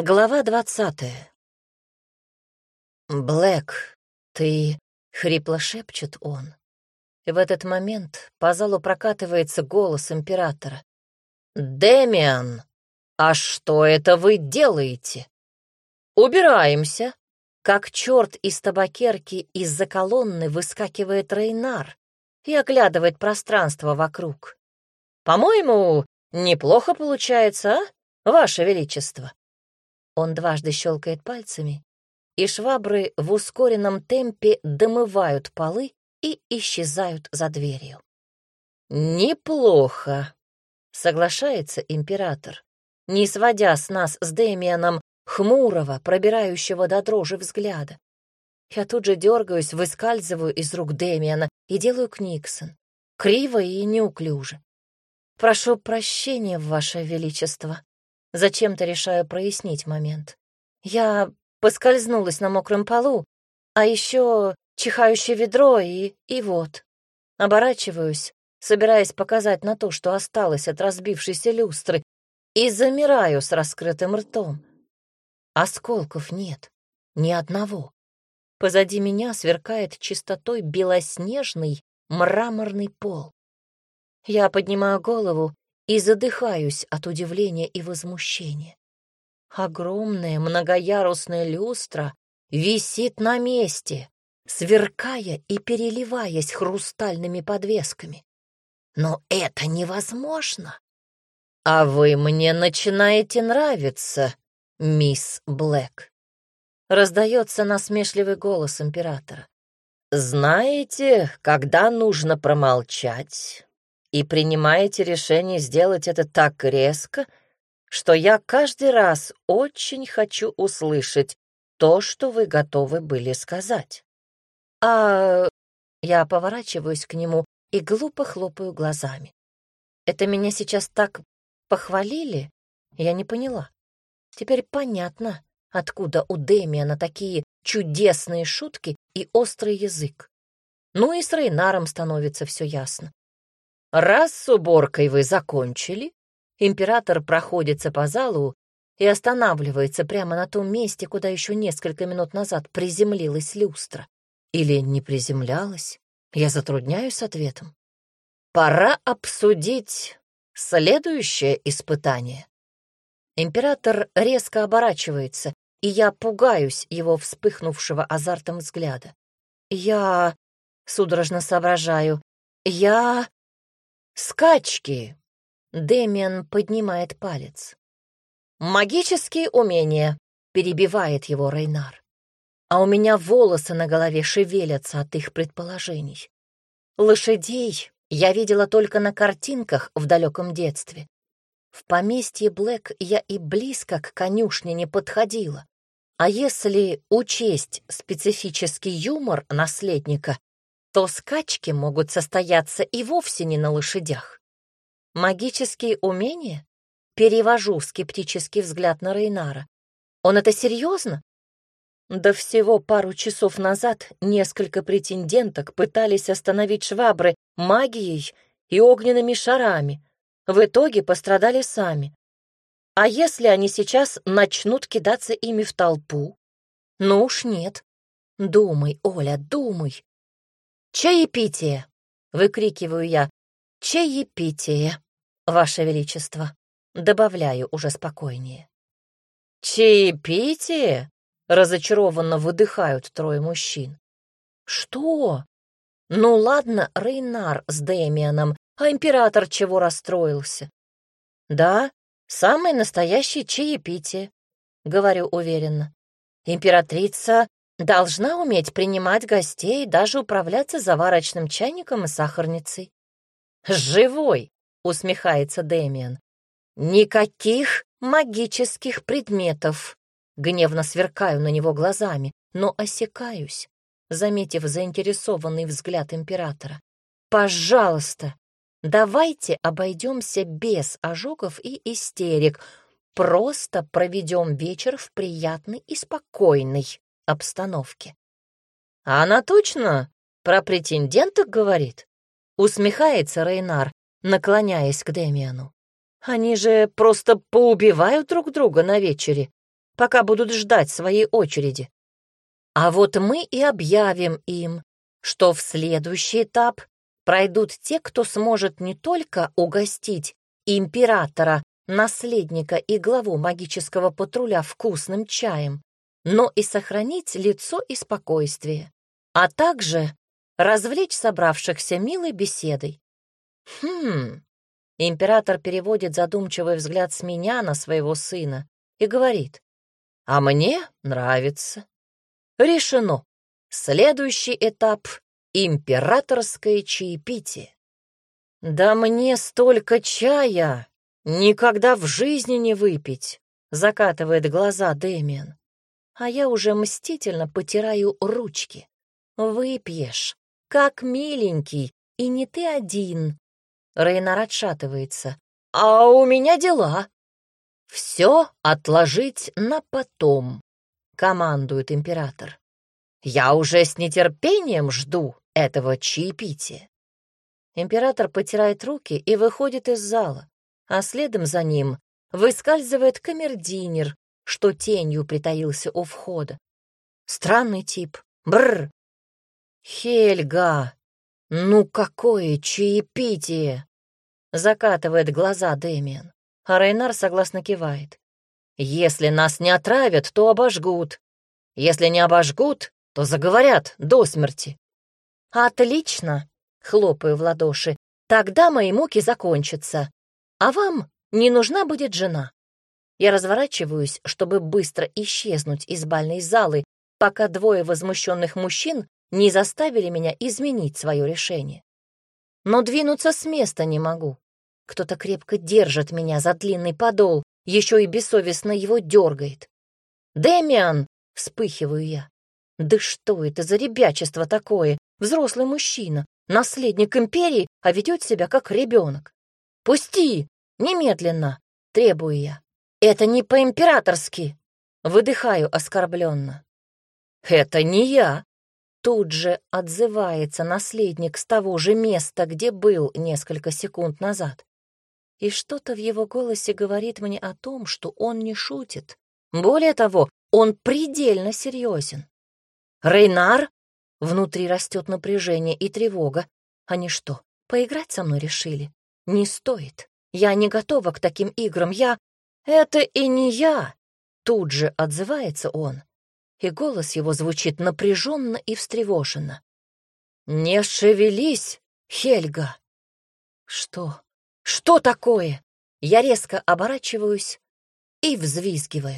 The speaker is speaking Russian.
Глава двадцатая. «Блэк, ты...» — хрипло шепчет он. В этот момент по залу прокатывается голос императора. «Дэмиан, а что это вы делаете?» «Убираемся!» Как черт из табакерки из-за колонны выскакивает Рейнар и оглядывает пространство вокруг. «По-моему, неплохо получается, а, Ваше Величество?» Он дважды щелкает пальцами, и швабры в ускоренном темпе домывают полы и исчезают за дверью. «Неплохо», — соглашается император, не сводя с нас с Дэмианом хмурого, пробирающего до дрожи взгляда. Я тут же дергаюсь, выскальзываю из рук Дэмиана и делаю Книксон. Криво и неуклюже. «Прошу прощения, Ваше Величество», Зачем-то решаю прояснить момент. Я поскользнулась на мокром полу, а еще чихающее ведро и... и вот. Оборачиваюсь, собираясь показать на то, что осталось от разбившейся люстры, и замираю с раскрытым ртом. Осколков нет, ни одного. Позади меня сверкает чистотой белоснежный мраморный пол. Я поднимаю голову и задыхаюсь от удивления и возмущения. Огромная многоярусная люстра висит на месте, сверкая и переливаясь хрустальными подвесками. Но это невозможно. А вы мне начинаете нравиться, мисс Блэк. Раздается насмешливый голос императора. Знаете, когда нужно промолчать, и принимаете решение сделать это так резко, что я каждый раз очень хочу услышать то, что вы готовы были сказать. А я поворачиваюсь к нему и глупо хлопаю глазами. Это меня сейчас так похвалили? Я не поняла. Теперь понятно, откуда у Демиана такие чудесные шутки и острый язык. Ну и с Рейнаром становится все ясно. Раз с уборкой вы закончили, император проходится по залу и останавливается прямо на том месте, куда еще несколько минут назад приземлилась люстра. Или не приземлялась? Я затрудняюсь ответом. Пора обсудить следующее испытание. Император резко оборачивается, и я пугаюсь его вспыхнувшего азартом взгляда. Я судорожно соображаю. Я... «Скачки!» — Дэмиан поднимает палец. «Магические умения!» — перебивает его Рейнар. А у меня волосы на голове шевелятся от их предположений. Лошадей я видела только на картинках в далеком детстве. В поместье Блэк я и близко к конюшне не подходила. А если учесть специфический юмор наследника, то скачки могут состояться и вовсе не на лошадях. Магические умения? Перевожу скептический взгляд на Рейнара. Он это серьезно? До всего пару часов назад несколько претенденток пытались остановить швабры магией и огненными шарами. В итоге пострадали сами. А если они сейчас начнут кидаться ими в толпу? Ну уж нет. Думай, Оля, думай. «Чаепитие!» — выкрикиваю я. «Чаепитие, Ваше Величество!» — добавляю уже спокойнее. «Чаепитие?» — разочарованно выдыхают трое мужчин. «Что?» «Ну ладно, Рейнар с Дэмианом, а император чего расстроился?» «Да, самое настоящее чаепитие», — говорю уверенно. «Императрица Должна уметь принимать гостей, даже управляться заварочным чайником и сахарницей. «Живой!» — усмехается Дэмиан. «Никаких магических предметов!» Гневно сверкаю на него глазами, но осекаюсь, заметив заинтересованный взгляд императора. «Пожалуйста, давайте обойдемся без ожогов и истерик, просто проведем вечер в приятной и спокойной обстановке. «А она точно про претенденток говорит?» Усмехается Рейнар, наклоняясь к Демиану. «Они же просто поубивают друг друга на вечере. пока будут ждать своей очереди. А вот мы и объявим им, что в следующий этап пройдут те, кто сможет не только угостить императора, наследника и главу магического патруля вкусным чаем, но и сохранить лицо и спокойствие, а также развлечь собравшихся милой беседой. Хм. Император переводит задумчивый взгляд с меня на своего сына и говорит, «А мне нравится». Решено. Следующий этап — императорское чаепитие. «Да мне столько чая никогда в жизни не выпить», — закатывает глаза Дэмиан. А я уже мстительно потираю ручки. «Выпьешь, как миленький, и не ты один». Рейнар отшатывается. «А у меня дела». «Все отложить на потом», — командует император. «Я уже с нетерпением жду этого чаепития». Император потирает руки и выходит из зала, а следом за ним выскальзывает камердинер, что тенью притаился у входа. Странный тип. Бррр. Хельга, ну какое чаепитие! Закатывает глаза Дэмиан, а Рейнар согласно кивает. Если нас не отравят, то обожгут. Если не обожгут, то заговорят до смерти. Отлично, хлопаю в ладоши. Тогда мои муки закончатся. А вам не нужна будет жена. Я разворачиваюсь, чтобы быстро исчезнуть из бальной залы, пока двое возмущенных мужчин не заставили меня изменить свое решение. Но двинуться с места не могу. Кто-то крепко держит меня за длинный подол, еще и бессовестно его дергает. «Дэмиан!» — вспыхиваю я. «Да что это за ребячество такое? Взрослый мужчина, наследник империи, а ведет себя как ребенок. Пусти! Немедленно!» — требую я. «Это не по-императорски!» — выдыхаю оскорбленно. «Это не я!» Тут же отзывается наследник с того же места, где был несколько секунд назад. И что-то в его голосе говорит мне о том, что он не шутит. Более того, он предельно серьезен. «Рейнар?» Внутри растет напряжение и тревога. Они что, поиграть со мной решили? Не стоит. Я не готова к таким играм. Я... Это и не я. Тут же отзывается он и голос его звучит напряженно и встревоженно. «Не шевелись, Хельга!» «Что? Что такое?» Я резко оборачиваюсь и взвизгиваю.